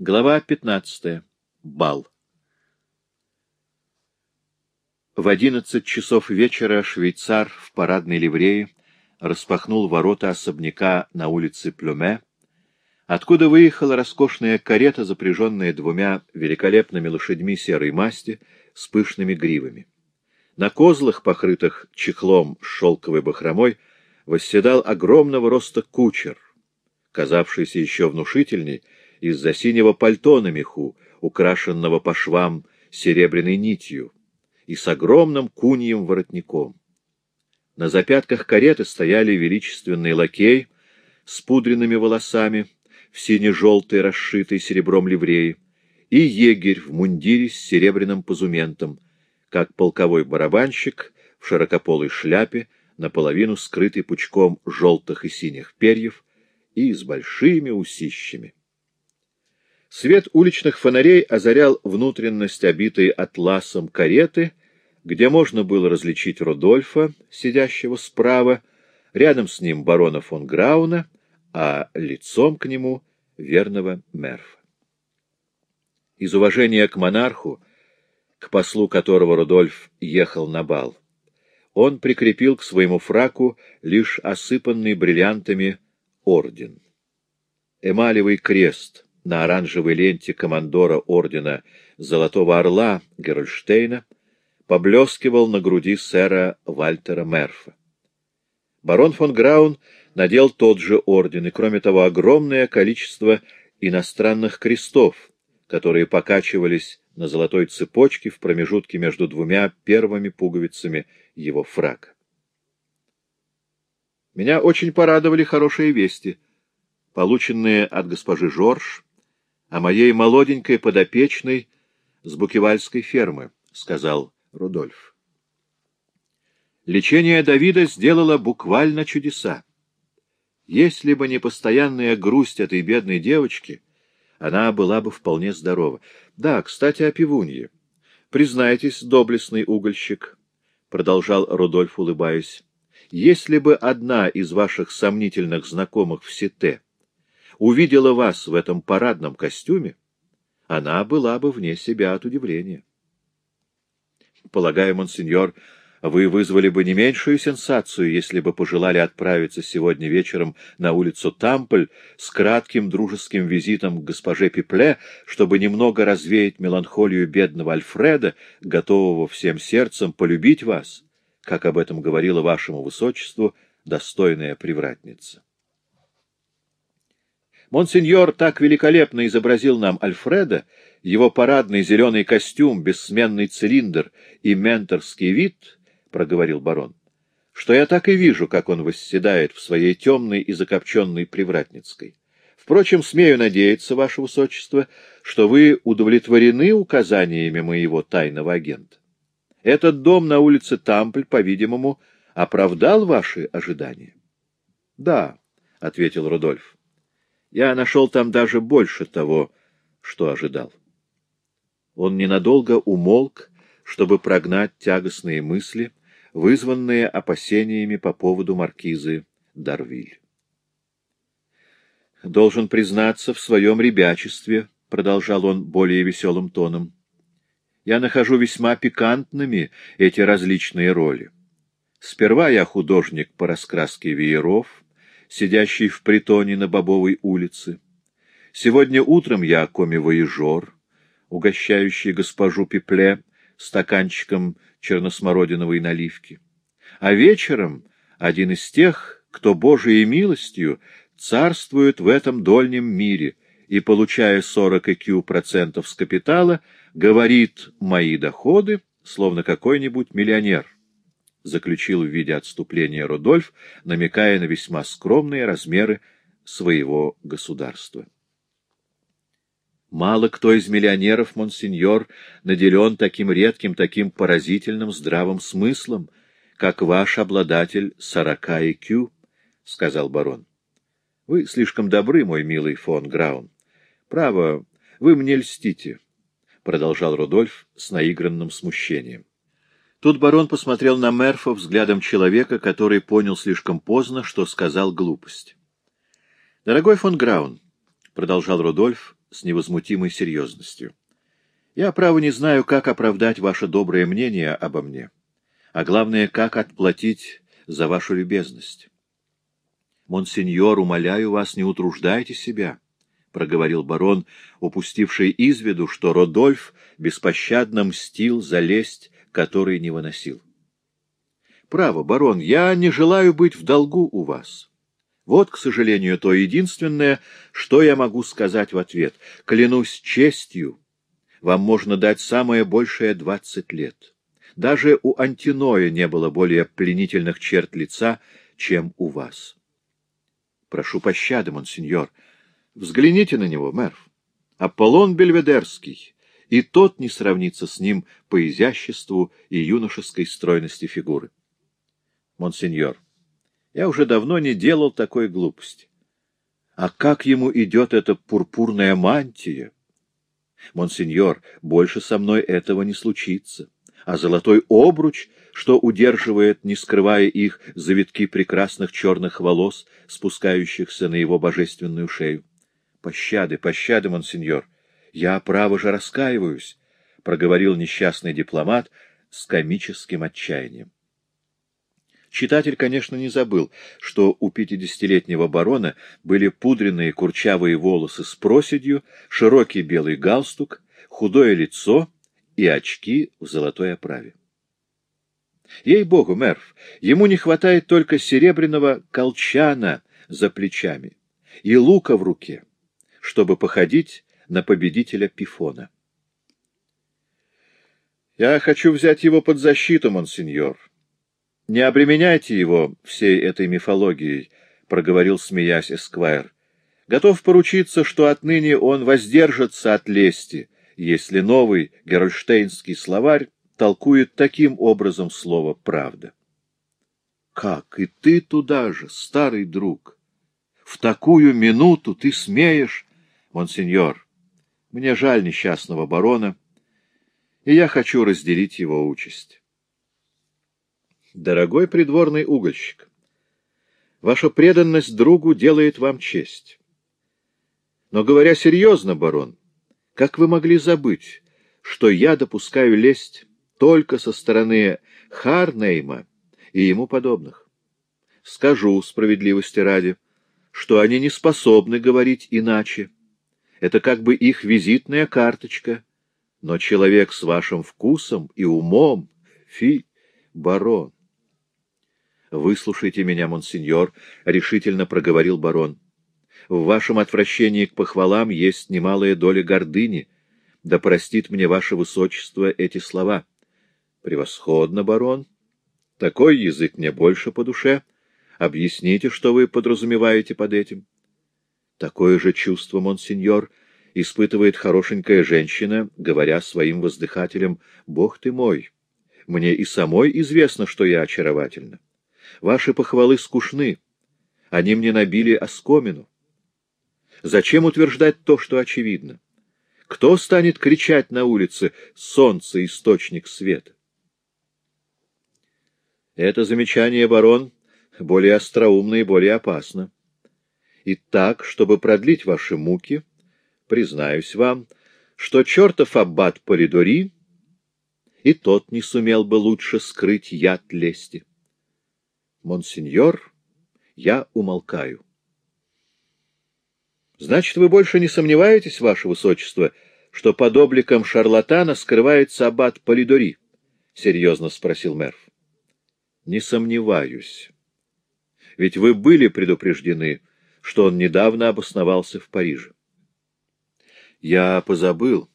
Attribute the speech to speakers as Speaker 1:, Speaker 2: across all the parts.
Speaker 1: Глава 15. Бал. В одиннадцать часов вечера швейцар в парадной ливрее распахнул ворота особняка на улице Плюме, откуда выехала роскошная карета, запряженная двумя великолепными лошадьми серой масти с пышными гривами. На козлах, покрытых чехлом с шелковой бахромой, восседал огромного роста кучер, казавшийся еще внушительней, из-за синего пальто на меху, украшенного по швам серебряной нитью, и с огромным куньем воротником. На запятках кареты стояли величественный лакей с пудренными волосами, в сине-желтой, расшитой серебром ливреи, и егерь в мундире с серебряным позументом, как полковой барабанщик в широкополой шляпе, наполовину скрытый пучком желтых и синих перьев и с большими усищами. Свет уличных фонарей озарял внутренность, обитой атласом кареты, где можно было различить Рудольфа, сидящего справа, рядом с ним барона фон Грауна, а лицом к нему — верного Мерфа. Из уважения к монарху, к послу которого Рудольф ехал на бал, он прикрепил к своему фраку лишь осыпанный бриллиантами орден. Эмалевый крест — на оранжевой ленте командора ордена Золотого Орла Герольштейна поблескивал на груди сэра Вальтера Мерфа. Барон фон Граун надел тот же орден, и, кроме того, огромное количество иностранных крестов, которые покачивались на золотой цепочке в промежутке между двумя первыми пуговицами его фрака. Меня очень порадовали хорошие вести, полученные от госпожи Жорж, о моей молоденькой подопечной с букевальской фермы, — сказал Рудольф. Лечение Давида сделало буквально чудеса. Если бы не постоянная грусть этой бедной девочки, она была бы вполне здорова. Да, кстати, о пивунье. Признайтесь, доблестный угольщик, — продолжал Рудольф, улыбаясь, — если бы одна из ваших сомнительных знакомых в Сите увидела вас в этом парадном костюме, она была бы вне себя от удивления. Полагаю, монсеньор, вы вызвали бы не меньшую сенсацию, если бы пожелали отправиться сегодня вечером на улицу Тампль с кратким дружеским визитом к госпоже Пипле, чтобы немного развеять меланхолию бедного Альфреда, готового всем сердцем полюбить вас, как об этом говорила вашему высочеству достойная привратница. Монсеньор так великолепно изобразил нам Альфреда, его парадный зеленый костюм, бессменный цилиндр и менторский вид, — проговорил барон, — что я так и вижу, как он восседает в своей темной и закопченной привратницкой. Впрочем, смею надеяться, ваше высочество, что вы удовлетворены указаниями моего тайного агента. Этот дом на улице Тампль, по-видимому, оправдал ваши ожидания? — Да, — ответил Рудольф. Я нашел там даже больше того, что ожидал. Он ненадолго умолк, чтобы прогнать тягостные мысли, вызванные опасениями по поводу маркизы Дарвиль. «Должен признаться в своем ребячестве», — продолжал он более веселым тоном. «Я нахожу весьма пикантными эти различные роли. Сперва я художник по раскраске вееров, сидящий в притоне на Бобовой улице. Сегодня утром я коми-воежор, угощающий госпожу Пепле стаканчиком черносмородиновой наливки. А вечером один из тех, кто Божией милостью царствует в этом дольнем мире и, получая 40 IQ процентов с капитала, говорит «мои доходы», словно какой-нибудь миллионер заключил в виде отступления Рудольф, намекая на весьма скромные размеры своего государства. Мало кто из миллионеров, монсеньор, наделен таким редким, таким поразительным здравым смыслом, как ваш обладатель сорока IQ, — сказал барон. — Вы слишком добры, мой милый фон Граун. Право, вы мне льстите, — продолжал Рудольф с наигранным смущением. Тут барон посмотрел на Мерфа взглядом человека, который понял слишком поздно, что сказал глупость. — Дорогой фон Граун, продолжал Рудольф с невозмутимой серьезностью. Я, право, не знаю, как оправдать ваше доброе мнение обо мне, а главное, как отплатить за вашу любезность. Монсеньор, умоляю вас, не утруждайте себя, — проговорил барон, упустивший из виду, что Родольф беспощадно мстил за лесть, который не выносил. Право, барон, я не желаю быть в долгу у вас. Вот, к сожалению, то единственное, что я могу сказать в ответ. Клянусь честью, вам можно дать самое большее двадцать лет. Даже у Антиноя не было более пленительных черт лица, чем у вас. Прошу пощады, монсеньор. Взгляните на него, мэр. Аполлон Бельведерский, и тот не сравнится с ним по изяществу и юношеской стройности фигуры. Монсеньор, я уже давно не делал такой глупости. А как ему идет эта пурпурная мантия? Монсеньор, больше со мной этого не случится. А золотой обруч, что удерживает, не скрывая их, завитки прекрасных черных волос, спускающихся на его божественную шею. Пощады, пощады, монсеньор. Я, право же, раскаиваюсь, — проговорил несчастный дипломат с комическим отчаянием. Читатель, конечно, не забыл, что у пятидесятилетнего барона были пудренные курчавые волосы с проседью, широкий белый галстук, худое лицо и очки в золотой оправе. Ей-богу, мэр, ему не хватает только серебряного колчана за плечами и лука в руке, чтобы походить на победителя Пифона. «Я хочу взять его под защиту, монсеньор», не обременяйте его всей этой мифологией, — проговорил, смеясь Эсквайр. Готов поручиться, что отныне он воздержится от лести, если новый герольштейнский словарь толкует таким образом слово «правда». Как и ты туда же, старый друг? В такую минуту ты смеешь, монсеньор. Мне жаль несчастного барона, и я хочу разделить его участь. Дорогой придворный угольщик, ваша преданность другу делает вам честь. Но, говоря серьезно, барон, как вы могли забыть, что я допускаю лесть только со стороны Харнейма и ему подобных? Скажу справедливости ради, что они не способны говорить иначе. Это как бы их визитная карточка. Но человек с вашим вкусом и умом, фи, барон, — Выслушайте меня, монсеньор, — решительно проговорил барон. — В вашем отвращении к похвалам есть немалая доля гордыни. Да простит мне ваше высочество эти слова. — Превосходно, барон. Такой язык мне больше по душе. Объясните, что вы подразумеваете под этим. Такое же чувство, монсеньор, испытывает хорошенькая женщина, говоря своим воздыхателям, «Бог ты мой! Мне и самой известно, что я очаровательна». Ваши похвалы скучны. Они мне набили оскомину. Зачем утверждать то, что очевидно? Кто станет кричать на улице «Солнце — источник света»? Это замечание, барон, более остроумно и более опасно. И так, чтобы продлить ваши муки, признаюсь вам, что чертов аббат Полидори и тот не сумел бы лучше скрыть яд лести. Монсеньор, я умолкаю. Значит, вы больше не сомневаетесь, ваше высочество, что под обликом шарлатана скрывается аббат Полидори? — серьезно спросил Мерв. — Не сомневаюсь. Ведь вы были предупреждены, что он недавно обосновался в Париже. — Я позабыл.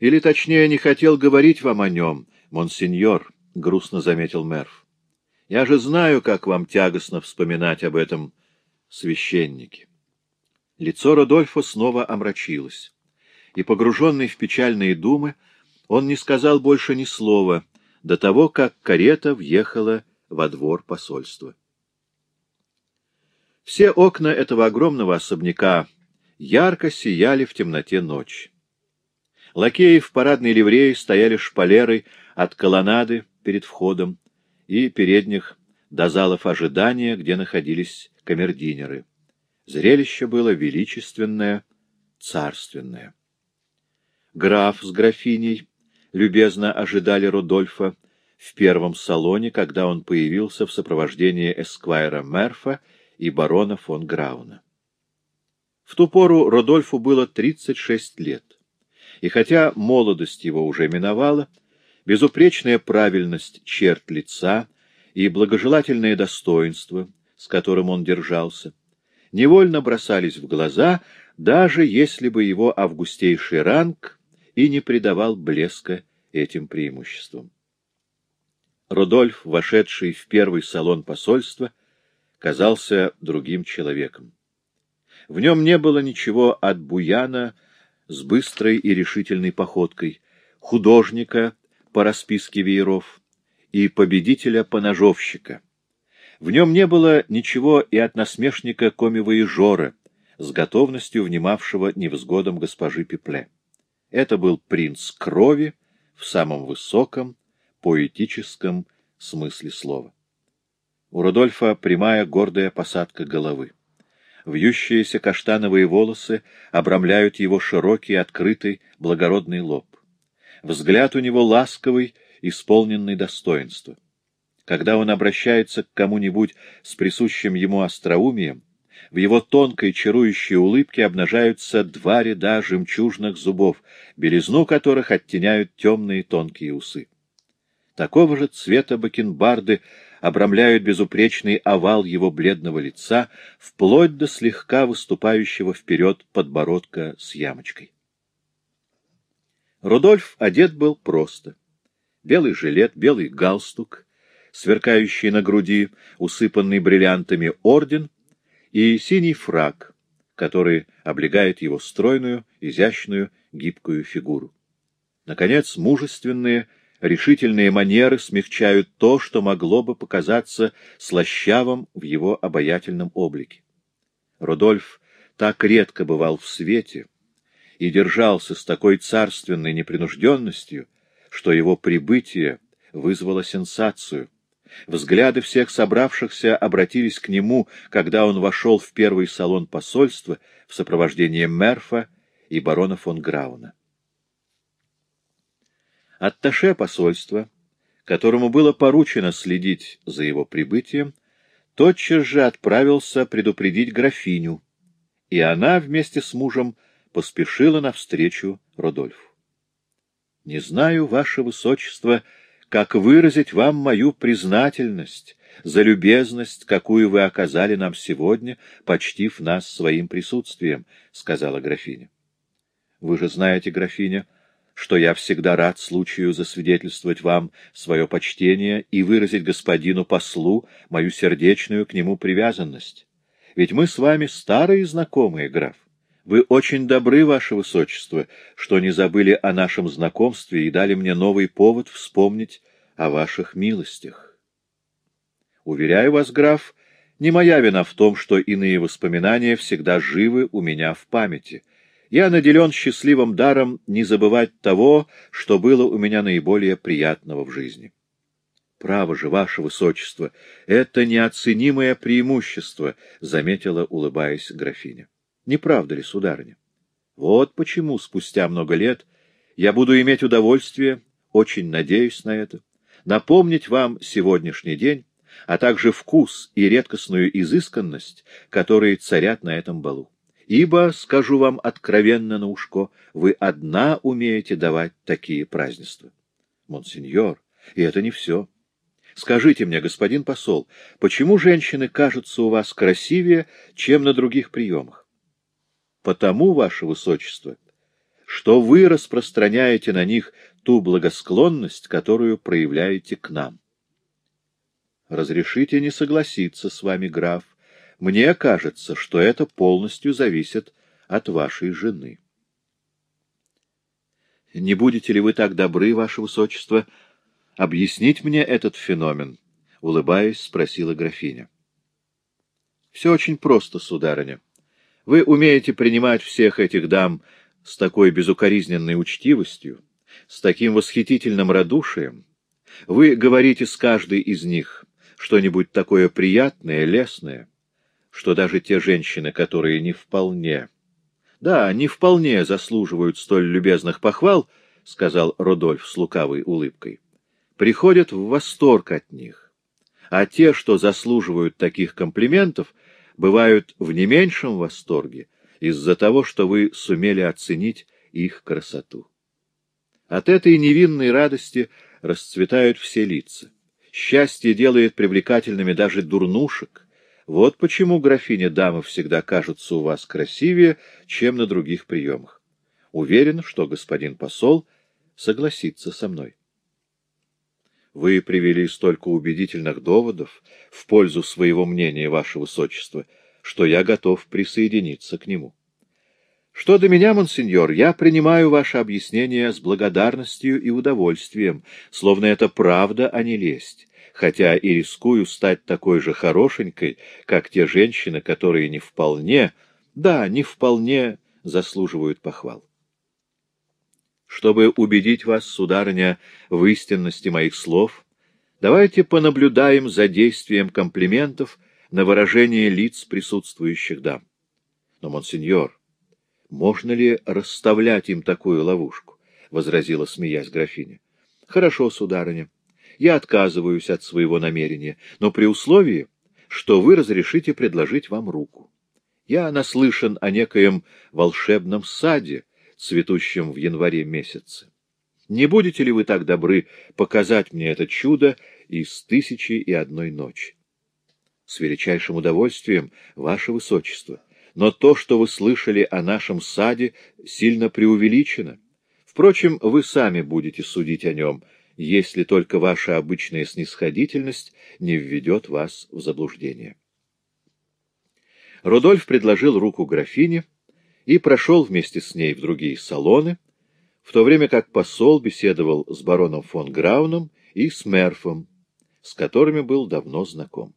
Speaker 1: Или, точнее, не хотел говорить вам о нем, монсеньор, — грустно заметил Мерв. Я же знаю, как вам тягостно вспоминать об этом священнике. Лицо Родольфа снова омрачилось, и, погруженный в печальные думы, он не сказал больше ни слова до того, как карета въехала во двор посольства. Все окна этого огромного особняка ярко сияли в темноте ночи. Лакеи в парадной ливреи стояли шпалерой от колоннады перед входом, и передних до залов ожидания, где находились камердинеры. Зрелище было величественное царственное. Граф с графиней любезно ожидали Рудольфа в первом салоне, когда он появился в сопровождении эсквайра Мерфа и барона фон Грауна. В ту пору Родольфу было 36 лет, и хотя молодость его уже миновала, безупречная правильность черт лица и благожелательное достоинство, с которым он держался, невольно бросались в глаза, даже если бы его августейший ранг и не придавал блеска этим преимуществам. Рудольф, вошедший в первый салон посольства, казался другим человеком. В нем не было ничего от буяна с быстрой и решительной походкой, художника по расписке вееров и победителя-поножовщика. В нем не было ничего и от насмешника коми-воежора, с готовностью внимавшего невзгодам госпожи Пепле. Это был принц крови в самом высоком, поэтическом смысле слова. У Рудольфа прямая гордая посадка головы. Вьющиеся каштановые волосы обрамляют его широкий, открытый, благородный лоб. Взгляд у него ласковый, исполненный достоинства. Когда он обращается к кому-нибудь с присущим ему остроумием, в его тонкой чарующей улыбке обнажаются два ряда жемчужных зубов, белизну которых оттеняют темные тонкие усы. Такого же цвета бакенбарды обрамляют безупречный овал его бледного лица, вплоть до слегка выступающего вперед подбородка с ямочкой. Рудольф одет был просто. Белый жилет, белый галстук, сверкающий на груди, усыпанный бриллиантами орден и синий фраг, который облегает его стройную, изящную, гибкую фигуру. Наконец, мужественные, решительные манеры смягчают то, что могло бы показаться слащавым в его обаятельном облике. Рудольф так редко бывал в свете и держался с такой царственной непринужденностью, что его прибытие вызвало сенсацию. Взгляды всех собравшихся обратились к нему, когда он вошел в первый салон посольства в сопровождении Мерфа и барона фон Грауна. Атташе посольства, которому было поручено следить за его прибытием, тотчас же отправился предупредить графиню, и она вместе с мужем поспешила навстречу Родольфу. «Не знаю, ваше высочество, как выразить вам мою признательность за любезность, какую вы оказали нам сегодня, почтив нас своим присутствием», — сказала графиня. «Вы же знаете, графиня, — что я всегда рад случаю засвидетельствовать вам свое почтение и выразить господину послу мою сердечную к нему привязанность. Ведь мы с вами старые знакомые, граф. Вы очень добры, ваше высочество, что не забыли о нашем знакомстве и дали мне новый повод вспомнить о ваших милостях. Уверяю вас, граф, не моя вина в том, что иные воспоминания всегда живы у меня в памяти — я наделен счастливым даром не забывать того, что было у меня наиболее приятного в жизни. Право же, ваше высочество, это неоценимое преимущество, — заметила, улыбаясь графиня. Не правда ли, сударыня? Вот почему спустя много лет я буду иметь удовольствие, очень надеюсь на это, напомнить вам сегодняшний день, а также вкус и редкостную изысканность, которые царят на этом балу. Ибо, скажу вам откровенно на ушко, вы одна умеете давать такие празднества. Монсеньор, и это не все. Скажите мне, господин посол, почему женщины кажутся у вас красивее, чем на других приемах? Потому, ваше высочество, что вы распространяете на них ту благосклонность, которую проявляете к нам. Разрешите не согласиться с вами, граф, мне кажется, что это полностью зависит от вашей жены. Не будете ли вы так добры, ваше высочество, объяснить мне этот феномен? Улыбаясь, спросила графиня. Все очень просто, сударыня. Вы умеете принимать всех этих дам с такой безукоризненной учтивостью, с таким восхитительным радушием. Вы говорите с каждой из них что-нибудь такое приятное, лестное — что даже те женщины, которые не вполне — Да, не вполне заслуживают столь любезных похвал, — сказал Рудольф с лукавой улыбкой. — Приходят в восторг от них. А те, что заслуживают таких комплиментов, бывают в не меньшем восторге из-за того, что вы сумели оценить их красоту. От этой невинной радости расцветают все лица. Счастье делает привлекательными даже дурнушек. Вот почему, графиня, дамы всегда кажутся у вас красивее, чем на других приемах. Уверен, что господин посол согласится со мной. Вы привели столько убедительных доводов в пользу своего мнения, ваше высочество, что я готов присоединиться к нему. Что до меня, монсеньор, я принимаю ваше объяснение с благодарностью и удовольствием, словно это правда, а не лесть, хотя и рискую стать такой же хорошенькой, как те женщины, которые не вполне, да, не вполне заслуживают похвал. Чтобы убедить вас, сударыня, в истинности моих слов, давайте понаблюдаем за действием комплиментов на выражение лиц присутствующих дам. Но, монсеньор, можно ли расставлять им такую ловушку? — возразила, смеясь графиня. — Хорошо, сударыня. Я отказываюсь от своего намерения, но при условии, что вы разрешите предложить вам руку. Я наслышан о некоем волшебном саде, цветущем в январе месяце. Не будете ли вы так добры показать мне это чудо из тысячи и одной ночи? С величайшим удовольствием, ваше высочество но то, что вы слышали о нашем саде, сильно преувеличено. Впрочем, вы сами будете судить о нем, если только ваша обычная снисходительность не введет вас в заблуждение. Рудольф предложил руку графине и прошел вместе с ней в другие салоны, в то время как посол беседовал с бароном фон Грауном и с Мерфом, с которыми был давно знаком.